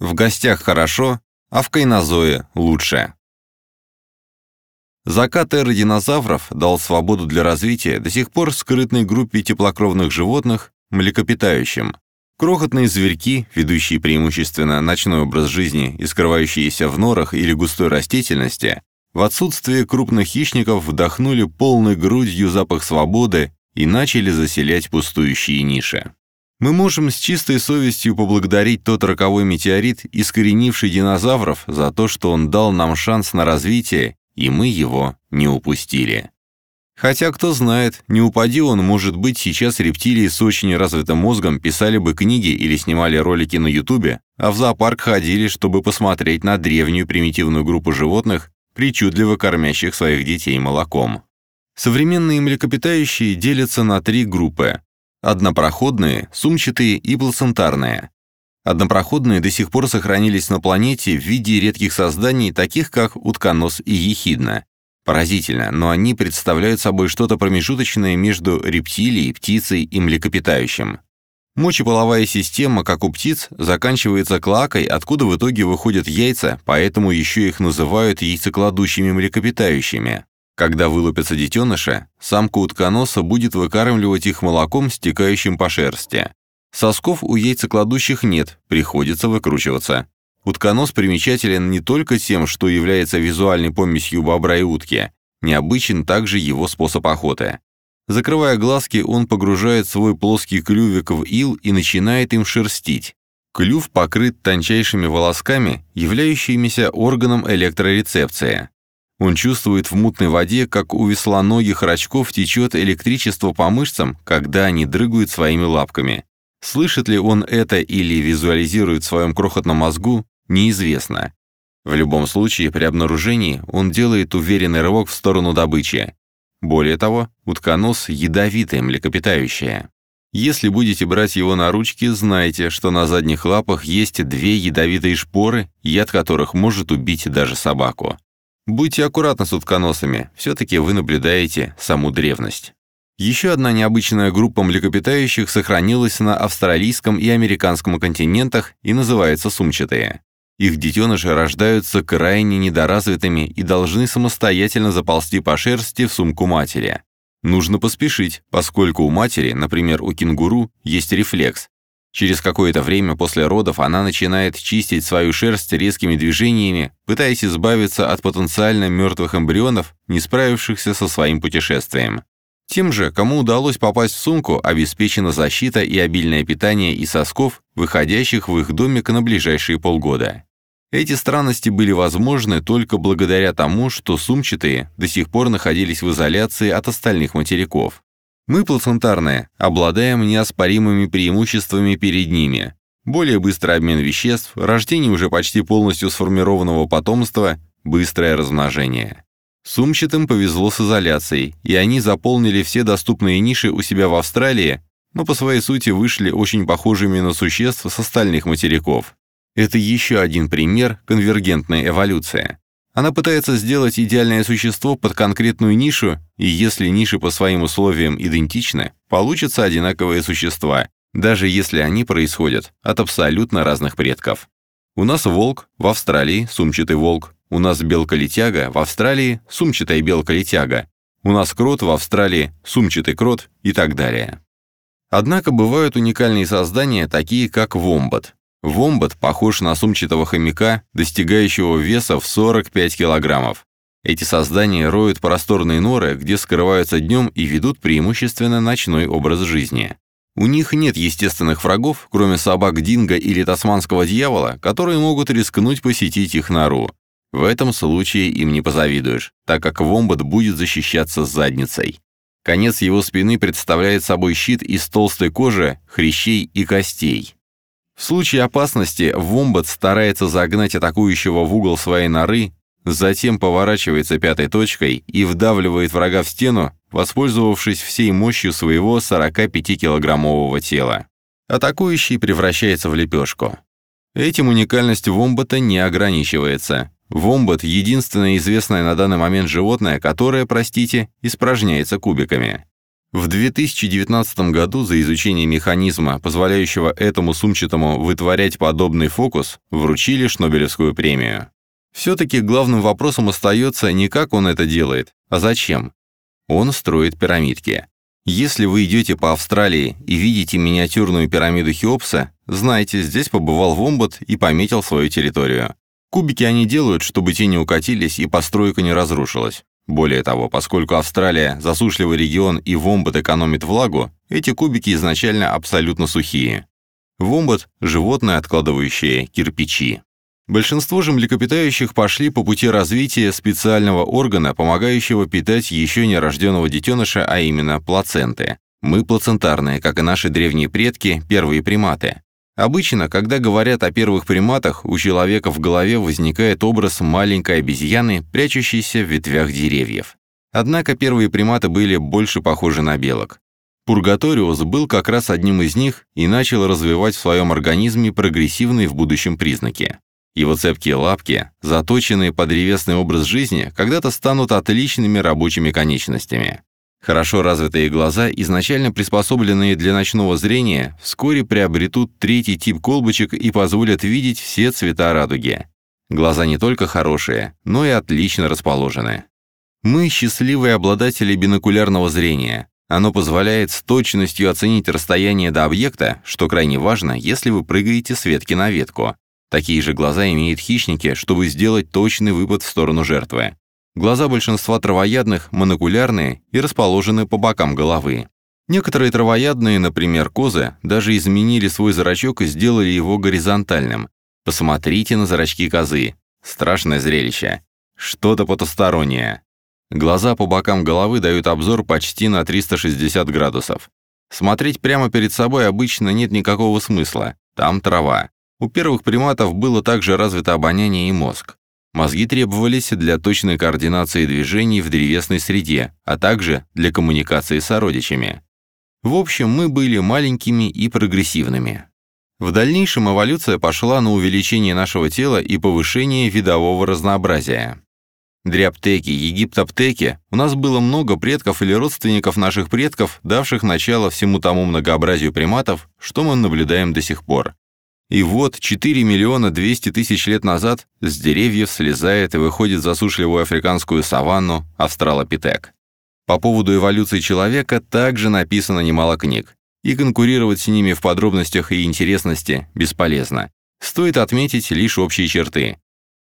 В гостях хорошо, а в кайнозое лучше. Закат эры динозавров дал свободу для развития до сих пор скрытной группе теплокровных животных, млекопитающим. Крохотные зверьки, ведущие преимущественно ночной образ жизни и скрывающиеся в норах или густой растительности, в отсутствие крупных хищников вдохнули полной грудью запах свободы и начали заселять пустующие ниши. Мы можем с чистой совестью поблагодарить тот роковой метеорит, искоренивший динозавров, за то, что он дал нам шанс на развитие, и мы его не упустили. Хотя, кто знает, не упади он, может быть, сейчас рептилии с очень развитым мозгом писали бы книги или снимали ролики на ютубе, а в зоопарк ходили, чтобы посмотреть на древнюю примитивную группу животных, причудливо кормящих своих детей молоком. Современные млекопитающие делятся на три группы Однопроходные, сумчатые и плацентарные. Однопроходные до сих пор сохранились на планете в виде редких созданий, таких как утконос и ехидна. Поразительно, но они представляют собой что-то промежуточное между рептилией, птицей и млекопитающим. Мочеполовая система, как у птиц, заканчивается клакой, откуда в итоге выходят яйца, поэтому еще их называют яйцекладущими млекопитающими. Когда вылупятся детеныши, самка утконоса будет выкармливать их молоком, стекающим по шерсти. Сосков у яйцекладущих нет, приходится выкручиваться. Утконос примечателен не только тем, что является визуальной помесью бобра и утки, необычен также его способ охоты. Закрывая глазки, он погружает свой плоский клювик в ил и начинает им шерстить. Клюв покрыт тончайшими волосками, являющимися органом электрорецепции. Он чувствует в мутной воде, как у веслоногих рачков течет электричество по мышцам, когда они дрыгают своими лапками. Слышит ли он это или визуализирует в своем крохотном мозгу, неизвестно. В любом случае, при обнаружении он делает уверенный рывок в сторону добычи. Более того, утконос – ядовитое млекопитающее. Если будете брать его на ручки, знайте, что на задних лапах есть две ядовитые шпоры, яд которых может убить даже собаку. Будьте аккуратны с утконосами, все-таки вы наблюдаете саму древность. Еще одна необычная группа млекопитающих сохранилась на австралийском и американском континентах и называется сумчатые. Их детеныши рождаются крайне недоразвитыми и должны самостоятельно заползти по шерсти в сумку матери. Нужно поспешить, поскольку у матери, например, у кенгуру, есть рефлекс, Через какое-то время после родов она начинает чистить свою шерсть резкими движениями, пытаясь избавиться от потенциально мертвых эмбрионов, не справившихся со своим путешествием. Тем же, кому удалось попасть в сумку, обеспечена защита и обильное питание и сосков, выходящих в их домик на ближайшие полгода. Эти странности были возможны только благодаря тому, что сумчатые до сих пор находились в изоляции от остальных материков. Мы, плацентарные, обладаем неоспоримыми преимуществами перед ними. Более быстрый обмен веществ, рождение уже почти полностью сформированного потомства, быстрое размножение. Сумчатым повезло с изоляцией, и они заполнили все доступные ниши у себя в Австралии, но по своей сути вышли очень похожими на существ с остальных материков. Это еще один пример конвергентной эволюции. Она пытается сделать идеальное существо под конкретную нишу, и если ниши по своим условиям идентичны, получатся одинаковые существа, даже если они происходят от абсолютно разных предков. У нас волк, в Австралии сумчатый волк, у нас белка-летяга, в Австралии сумчатая белка-летяга, у нас крот в Австралии, сумчатый крот и так далее. Однако бывают уникальные создания, такие как вомбат, Вомбат похож на сумчатого хомяка, достигающего веса в 45 килограммов. Эти создания роют просторные норы, где скрываются днем и ведут преимущественно ночной образ жизни. У них нет естественных врагов, кроме собак Динго или тасманского дьявола, которые могут рискнуть посетить их нору. В этом случае им не позавидуешь, так как вомбат будет защищаться задницей. Конец его спины представляет собой щит из толстой кожи, хрящей и костей. В случае опасности вомбат старается загнать атакующего в угол своей норы, затем поворачивается пятой точкой и вдавливает врага в стену, воспользовавшись всей мощью своего 45-килограммового тела. Атакующий превращается в лепешку. Этим уникальность вомбата не ограничивается. Вомбат — единственное известное на данный момент животное, которое, простите, испражняется кубиками. В 2019 году за изучение механизма, позволяющего этому сумчатому вытворять подобный фокус, вручили Шнобелевскую премию. Все-таки главным вопросом остается не как он это делает, а зачем. Он строит пирамидки. Если вы идете по Австралии и видите миниатюрную пирамиду Хеопса, знайте, здесь побывал Вомбат и пометил свою территорию. Кубики они делают, чтобы те не укатились и постройка не разрушилась. Более того, поскольку Австралия – засушливый регион и вомбат экономит влагу, эти кубики изначально абсолютно сухие. Вомбат – животное, откладывающее кирпичи. Большинство же млекопитающих пошли по пути развития специального органа, помогающего питать еще нерожденного детеныша, а именно плаценты. Мы плацентарные, как и наши древние предки, первые приматы. Обычно, когда говорят о первых приматах, у человека в голове возникает образ маленькой обезьяны, прячущейся в ветвях деревьев. Однако первые приматы были больше похожи на белок. Пургаториус был как раз одним из них и начал развивать в своем организме прогрессивные в будущем признаки. Его цепкие лапки, заточенные под древесный образ жизни, когда-то станут отличными рабочими конечностями. Хорошо развитые глаза, изначально приспособленные для ночного зрения, вскоре приобретут третий тип колбочек и позволят видеть все цвета радуги. Глаза не только хорошие, но и отлично расположены. Мы счастливые обладатели бинокулярного зрения. Оно позволяет с точностью оценить расстояние до объекта, что крайне важно, если вы прыгаете с ветки на ветку. Такие же глаза имеют хищники, чтобы сделать точный выпад в сторону жертвы. Глаза большинства травоядных монокулярные и расположены по бокам головы. Некоторые травоядные, например, козы, даже изменили свой зрачок и сделали его горизонтальным. Посмотрите на зрачки козы. Страшное зрелище. Что-то потустороннее. Глаза по бокам головы дают обзор почти на 360 градусов. Смотреть прямо перед собой обычно нет никакого смысла. Там трава. У первых приматов было также развито обоняние и мозг. Мозги требовались для точной координации движений в древесной среде, а также для коммуникации с сородичами. В общем, мы были маленькими и прогрессивными. В дальнейшем эволюция пошла на увеличение нашего тела и повышение видового разнообразия. Дриаптеки, египтоптеки, у нас было много предков или родственников наших предков, давших начало всему тому многообразию приматов, что мы наблюдаем до сих пор. И вот 4 миллиона 200 тысяч лет назад с деревьев слезает и выходит в засушливую африканскую саванну австралопитек. По поводу эволюции человека также написано немало книг, и конкурировать с ними в подробностях и интересности бесполезно. Стоит отметить лишь общие черты.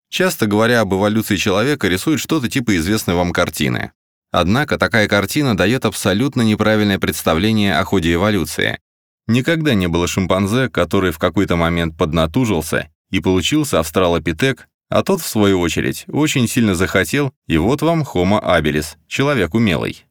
Часто говоря об эволюции человека, рисуют что-то типа известной вам картины. Однако такая картина дает абсолютно неправильное представление о ходе эволюции, Никогда не было шимпанзе, который в какой-то момент поднатужился и получился австралопитек, а тот, в свою очередь, очень сильно захотел, и вот вам Homo habilis, человек умелый.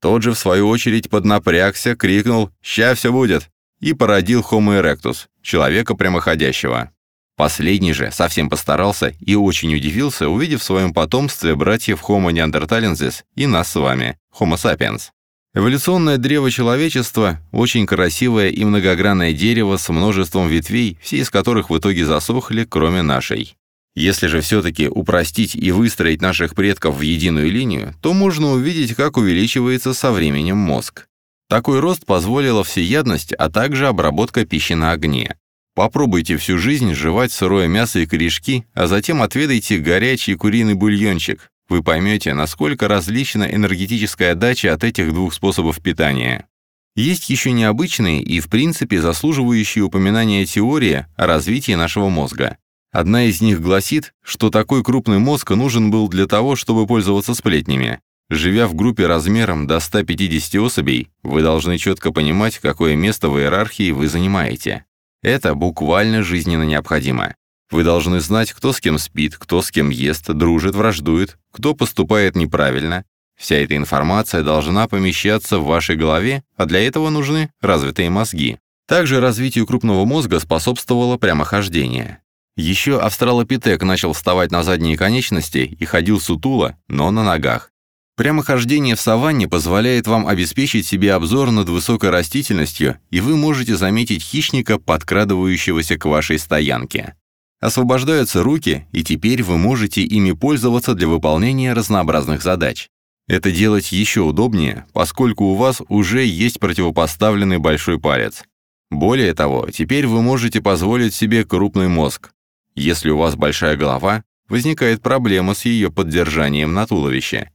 Тот же, в свою очередь, поднапрягся, крикнул «Ща все будет!» и породил Homo erectus, человека прямоходящего. Последний же совсем постарался и очень удивился, увидев в своем потомстве братьев Homo neanderthalensis и нас с вами, Homo sapiens. Эволюционное древо человечества – очень красивое и многогранное дерево с множеством ветвей, все из которых в итоге засохли, кроме нашей. Если же все-таки упростить и выстроить наших предков в единую линию, то можно увидеть, как увеличивается со временем мозг. Такой рост позволила всеядность, а также обработка пищи на огне. Попробуйте всю жизнь жевать сырое мясо и корешки, а затем отведайте горячий куриный бульончик, вы поймете, насколько различна энергетическая отдача от этих двух способов питания. Есть еще необычные и, в принципе, заслуживающие упоминания теории о развитии нашего мозга. Одна из них гласит, что такой крупный мозг нужен был для того, чтобы пользоваться сплетнями. Живя в группе размером до 150 особей, вы должны четко понимать, какое место в иерархии вы занимаете. Это буквально жизненно необходимо. Вы должны знать, кто с кем спит, кто с кем ест, дружит, враждует, кто поступает неправильно. Вся эта информация должна помещаться в вашей голове, а для этого нужны развитые мозги. Также развитию крупного мозга способствовало прямохождение. Еще австралопитек начал вставать на задние конечности и ходил сутуло, но на ногах. Прямохождение в саванне позволяет вам обеспечить себе обзор над высокой растительностью, и вы можете заметить хищника, подкрадывающегося к вашей стоянке. Освобождаются руки, и теперь вы можете ими пользоваться для выполнения разнообразных задач. Это делать еще удобнее, поскольку у вас уже есть противопоставленный большой палец. Более того, теперь вы можете позволить себе крупный мозг. Если у вас большая голова, возникает проблема с ее поддержанием на туловище.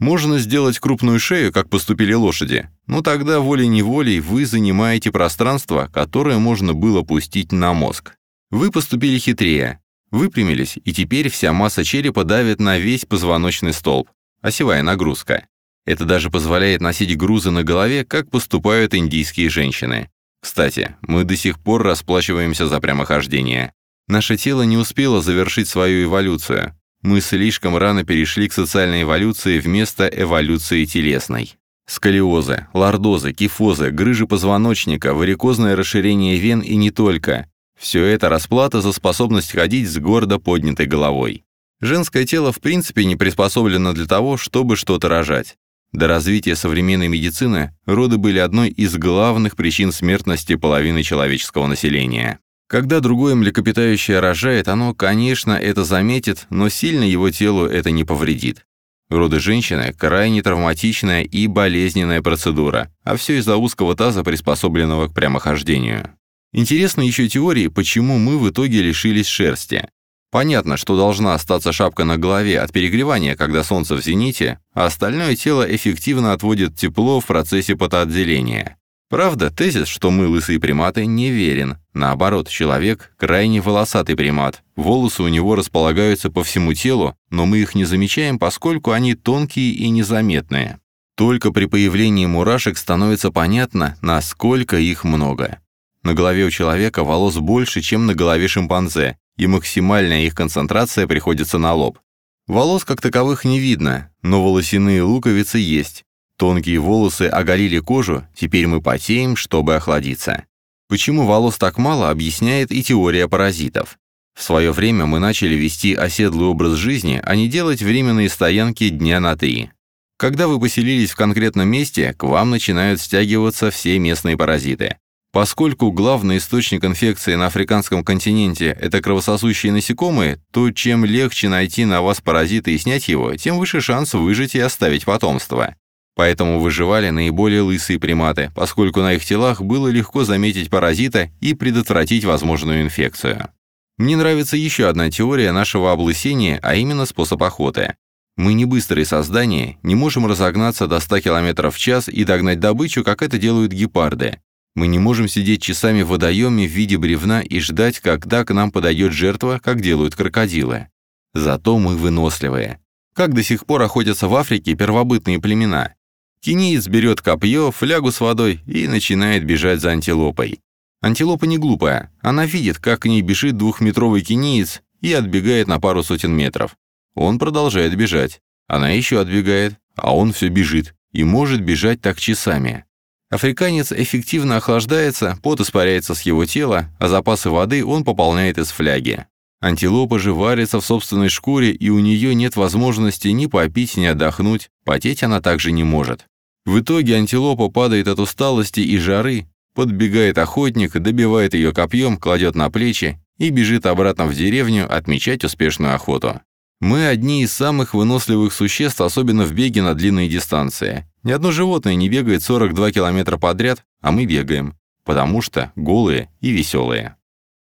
Можно сделать крупную шею, как поступили лошади, но тогда волей-неволей вы занимаете пространство, которое можно было пустить на мозг. Вы поступили хитрее, выпрямились, и теперь вся масса черепа давит на весь позвоночный столб, осевая нагрузка. Это даже позволяет носить грузы на голове, как поступают индийские женщины. Кстати, мы до сих пор расплачиваемся за прямохождение. Наше тело не успело завершить свою эволюцию. Мы слишком рано перешли к социальной эволюции вместо эволюции телесной. Сколиозы, лордозы, кифозы, грыжи позвоночника, варикозное расширение вен и не только. Все это расплата за способность ходить с гордо поднятой головой. Женское тело в принципе не приспособлено для того, чтобы что-то рожать. До развития современной медицины роды были одной из главных причин смертности половины человеческого населения. Когда другое млекопитающее рожает, оно, конечно, это заметит, но сильно его телу это не повредит. Роды женщины – крайне травматичная и болезненная процедура, а все из-за узкого таза, приспособленного к прямохождению. Интересны еще теории, почему мы в итоге лишились шерсти. Понятно, что должна остаться шапка на голове от перегревания, когда солнце в зените, а остальное тело эффективно отводит тепло в процессе потоотделения. Правда, тезис, что мы лысые приматы, неверен. Наоборот, человек – крайне волосатый примат. Волосы у него располагаются по всему телу, но мы их не замечаем, поскольку они тонкие и незаметные. Только при появлении мурашек становится понятно, насколько их много. На голове у человека волос больше, чем на голове шимпанзе, и максимальная их концентрация приходится на лоб. Волос как таковых не видно, но волосяные луковицы есть. Тонкие волосы оголили кожу, теперь мы потеем, чтобы охладиться. Почему волос так мало, объясняет и теория паразитов. В свое время мы начали вести оседлый образ жизни, а не делать временные стоянки дня на три. Когда вы поселились в конкретном месте, к вам начинают стягиваться все местные паразиты. Поскольку главный источник инфекции на африканском континенте – это кровососущие насекомые, то чем легче найти на вас паразита и снять его, тем выше шанс выжить и оставить потомство. Поэтому выживали наиболее лысые приматы, поскольку на их телах было легко заметить паразита и предотвратить возможную инфекцию. Мне нравится еще одна теория нашего облысения, а именно способ охоты. Мы не быстрые создания, не можем разогнаться до 100 км в час и догнать добычу, как это делают гепарды. Мы не можем сидеть часами в водоеме в виде бревна и ждать, когда к нам подойдет жертва, как делают крокодилы. Зато мы выносливые. Как до сих пор охотятся в Африке первобытные племена. Кинеец берет копье, флягу с водой и начинает бежать за антилопой. Антилопа не глупая, она видит, как к ней бежит двухметровый кинеец и отбегает на пару сотен метров. Он продолжает бежать. Она еще отбегает, а он все бежит и может бежать так часами. Африканец эффективно охлаждается, пот испаряется с его тела, а запасы воды он пополняет из фляги. Антилопа же варится в собственной шкуре, и у нее нет возможности ни попить, ни отдохнуть, потеть она также не может. В итоге антилопа падает от усталости и жары, подбегает охотник, добивает ее копьем, кладет на плечи и бежит обратно в деревню отмечать успешную охоту. Мы одни из самых выносливых существ, особенно в беге на длинные дистанции. Ни одно животное не бегает 42 километра подряд, а мы бегаем, потому что голые и веселые.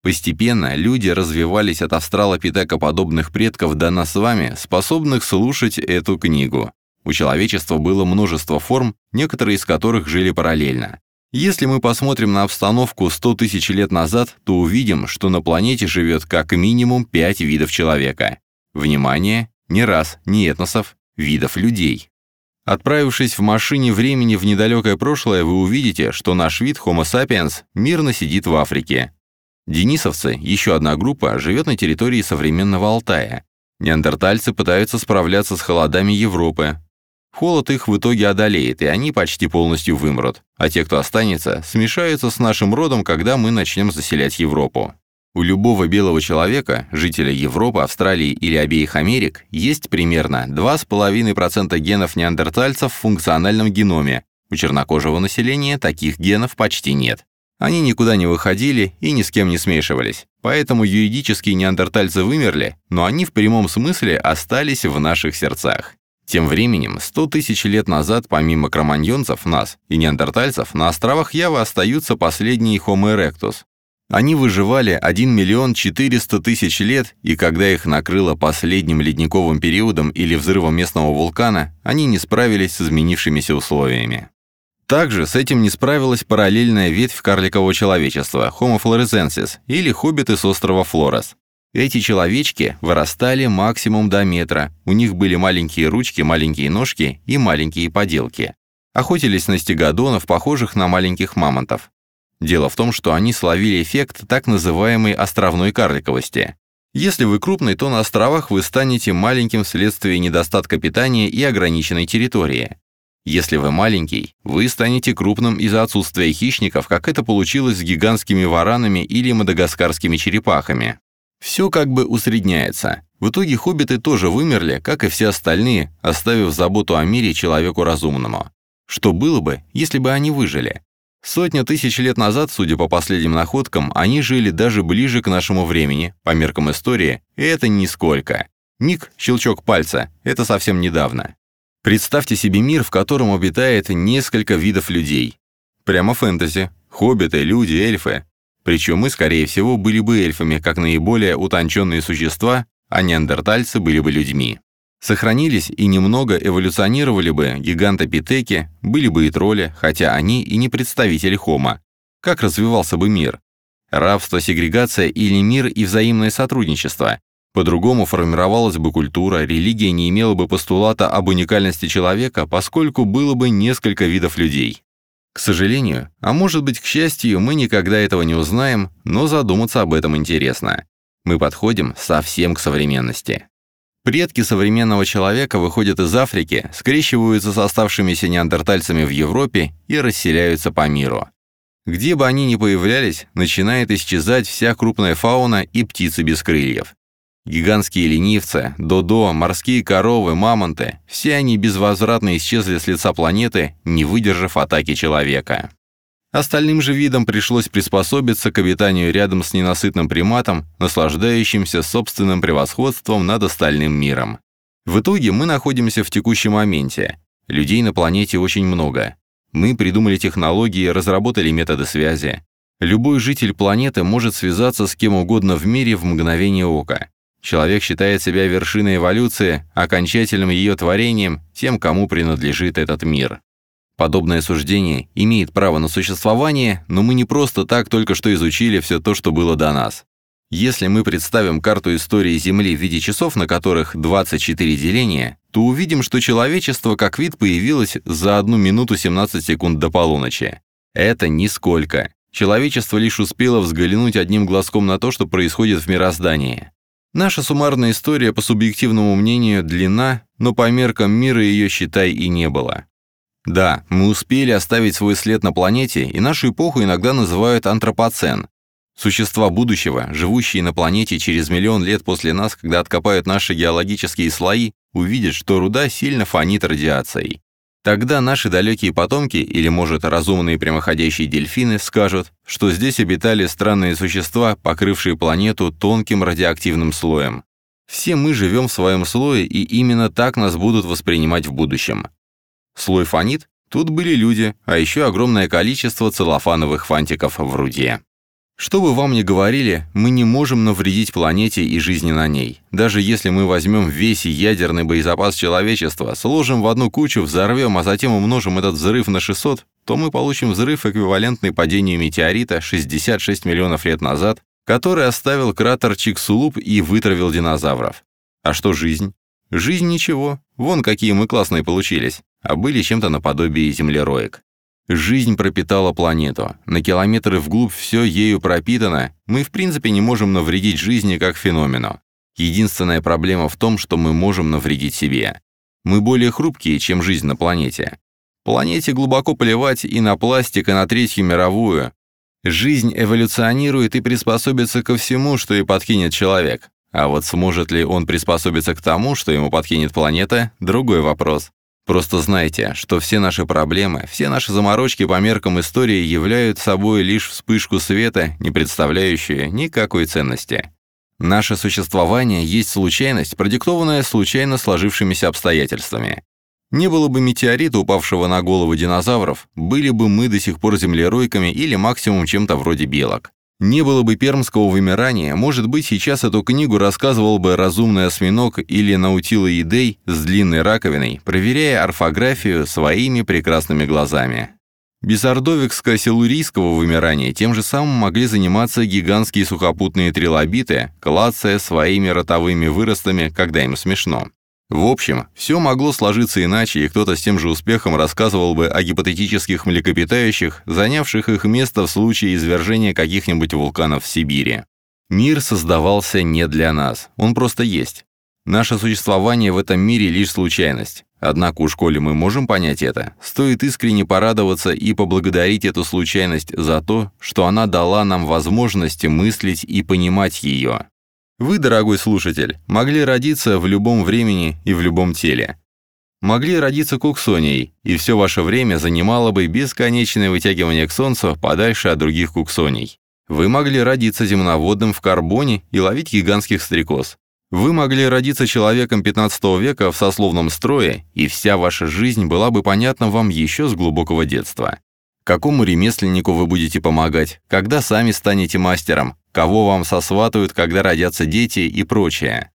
Постепенно люди развивались от австралопитекоподобных предков до нас с вами, способных слушать эту книгу. У человечества было множество форм, некоторые из которых жили параллельно. Если мы посмотрим на обстановку 100 тысяч лет назад, то увидим, что на планете живет как минимум 5 видов человека. Внимание, не раз, не этносов, видов людей. Отправившись в машине времени в недалекое прошлое, вы увидите, что наш вид Homo sapiens мирно сидит в Африке. Денисовцы, еще одна группа, живет на территории современного Алтая. Неандертальцы пытаются справляться с холодами Европы, Холод их в итоге одолеет, и они почти полностью вымрут. А те, кто останется, смешаются с нашим родом, когда мы начнем заселять Европу. У любого белого человека, жителя Европы, Австралии или обеих Америк, есть примерно 2,5% генов неандертальцев в функциональном геноме. У чернокожего населения таких генов почти нет. Они никуда не выходили и ни с кем не смешивались. Поэтому юридические неандертальцы вымерли, но они в прямом смысле остались в наших сердцах. Тем временем, 100 тысяч лет назад, помимо кроманьонцев, нас и неандертальцев, на островах Явы остаются последние Homo erectus. Они выживали 1 миллион 400 тысяч лет, и когда их накрыло последним ледниковым периодом или взрывом местного вулкана, они не справились с изменившимися условиями. Также с этим не справилась параллельная ветвь карликового человечества Homo floresiensis или хоббиты с острова Флорес. Эти человечки вырастали максимум до метра, у них были маленькие ручки, маленькие ножки и маленькие поделки. Охотились на стегодонов, похожих на маленьких мамонтов. Дело в том, что они словили эффект так называемой островной карликовости. Если вы крупный, то на островах вы станете маленьким вследствие недостатка питания и ограниченной территории. Если вы маленький, вы станете крупным из-за отсутствия хищников, как это получилось с гигантскими варанами или мадагаскарскими черепахами. Все как бы усредняется. В итоге хоббиты тоже вымерли, как и все остальные, оставив заботу о мире человеку разумному. Что было бы, если бы они выжили? Сотня тысяч лет назад, судя по последним находкам, они жили даже ближе к нашему времени, по меркам истории, и это нисколько. Ник, щелчок пальца, это совсем недавно. Представьте себе мир, в котором обитает несколько видов людей. Прямо фэнтези. Хоббиты, люди, эльфы. Причем мы, скорее всего, были бы эльфами, как наиболее утонченные существа, а неандертальцы были бы людьми. Сохранились и немного эволюционировали бы гигантопитеки, были бы и тролли, хотя они и не представители хома. Как развивался бы мир? Рабство, сегрегация или мир и взаимное сотрудничество? По-другому формировалась бы культура, религия не имела бы постулата об уникальности человека, поскольку было бы несколько видов людей. К сожалению, а может быть, к счастью, мы никогда этого не узнаем, но задуматься об этом интересно. Мы подходим совсем к современности. Предки современного человека выходят из Африки, скрещиваются с оставшимися неандертальцами в Европе и расселяются по миру. Где бы они ни появлялись, начинает исчезать вся крупная фауна и птицы без крыльев. Гигантские ленивцы, додо, морские коровы, мамонты – все они безвозвратно исчезли с лица планеты, не выдержав атаки человека. Остальным же видам пришлось приспособиться к обитанию рядом с ненасытным приматом, наслаждающимся собственным превосходством над остальным миром. В итоге мы находимся в текущем моменте. Людей на планете очень много. Мы придумали технологии, разработали методы связи. Любой житель планеты может связаться с кем угодно в мире в мгновение ока. Человек считает себя вершиной эволюции, окончательным ее творением, тем, кому принадлежит этот мир. Подобное суждение имеет право на существование, но мы не просто так только что изучили все то, что было до нас. Если мы представим карту истории Земли в виде часов, на которых 24 деления, то увидим, что человечество как вид появилось за 1 минуту 17 секунд до полуночи. Это нисколько. Человечество лишь успело взглянуть одним глазком на то, что происходит в мироздании. Наша суммарная история, по субъективному мнению, длинна, но по меркам мира ее, считай, и не было. Да, мы успели оставить свой след на планете, и нашу эпоху иногда называют антропоцен. Существа будущего, живущие на планете через миллион лет после нас, когда откопают наши геологические слои, увидят, что руда сильно фонит радиацией. Тогда наши далекие потомки, или, может, разумные прямоходящие дельфины, скажут, что здесь обитали странные существа, покрывшие планету тонким радиоактивным слоем. Все мы живем в своем слое, и именно так нас будут воспринимать в будущем. Слой фонит? Тут были люди, а еще огромное количество целлофановых фантиков в руде. Что бы вам ни говорили, мы не можем навредить планете и жизни на ней. Даже если мы возьмем весь ядерный боезапас человечества, сложим в одну кучу, взорвем, а затем умножим этот взрыв на 600, то мы получим взрыв, эквивалентный падению метеорита 66 миллионов лет назад, который оставил кратер Чиксулуп и вытравил динозавров. А что жизнь? Жизнь ничего. Вон какие мы классные получились. А были чем-то наподобие землероек. Жизнь пропитала планету. На километры вглубь все ею пропитано. Мы в принципе не можем навредить жизни как феномену. Единственная проблема в том, что мы можем навредить себе. Мы более хрупкие, чем жизнь на планете. Планете глубоко плевать и на пластик, и на Третью мировую. Жизнь эволюционирует и приспособится ко всему, что и подкинет человек. А вот сможет ли он приспособиться к тому, что ему подкинет планета – другой вопрос. Просто знайте, что все наши проблемы, все наши заморочки по меркам истории являют собой лишь вспышку света, не представляющую никакой ценности. Наше существование есть случайность, продиктованная случайно сложившимися обстоятельствами. Не было бы метеорита, упавшего на головы динозавров, были бы мы до сих пор землеройками или максимум чем-то вроде белок. Не было бы пермского вымирания, может быть, сейчас эту книгу рассказывал бы разумный осьминог или наутилоидей с длинной раковиной, проверяя орфографию своими прекрасными глазами. Без ордовикско-силурийского вымирания тем же самым могли заниматься гигантские сухопутные трилобиты, клацая своими ротовыми выростами, когда им смешно. В общем, все могло сложиться иначе, и кто-то с тем же успехом рассказывал бы о гипотетических млекопитающих, занявших их место в случае извержения каких-нибудь вулканов в Сибири. Мир создавался не для нас, он просто есть. Наше существование в этом мире лишь случайность. Однако у школе мы можем понять это. Стоит искренне порадоваться и поблагодарить эту случайность за то, что она дала нам возможность мыслить и понимать ее. Вы, дорогой слушатель, могли родиться в любом времени и в любом теле. Могли родиться куксонией, и все ваше время занимало бы бесконечное вытягивание к Солнцу подальше от других куксоний. Вы могли родиться земноводным в карбоне и ловить гигантских стрекоз. Вы могли родиться человеком 15 века в сословном строе, и вся ваша жизнь была бы понятна вам еще с глубокого детства. Какому ремесленнику вы будете помогать, когда сами станете мастером, кого вам сосватают, когда родятся дети и прочее.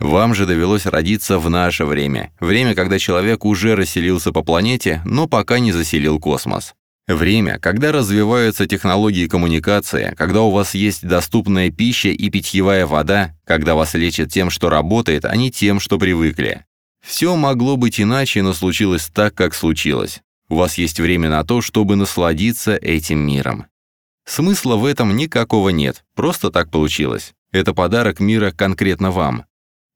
Вам же довелось родиться в наше время, время, когда человек уже расселился по планете, но пока не заселил космос. Время, когда развиваются технологии коммуникации, когда у вас есть доступная пища и питьевая вода, когда вас лечат тем, что работает, а не тем, что привыкли. Все могло быть иначе, но случилось так, как случилось. У вас есть время на то, чтобы насладиться этим миром. Смысла в этом никакого нет, просто так получилось. Это подарок мира конкретно вам.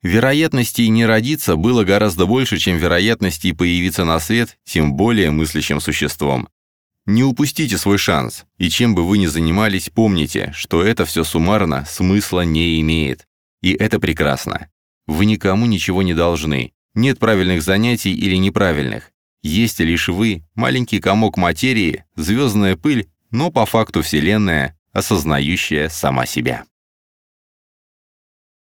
Вероятностей не родиться было гораздо больше, чем вероятностей появиться на свет, тем более мыслящим существом. Не упустите свой шанс, и чем бы вы ни занимались, помните, что это все суммарно смысла не имеет. И это прекрасно. Вы никому ничего не должны. Нет правильных занятий или неправильных. Есть лишь вы, маленький комок материи, звездная пыль но по факту Вселенная, осознающая сама себя.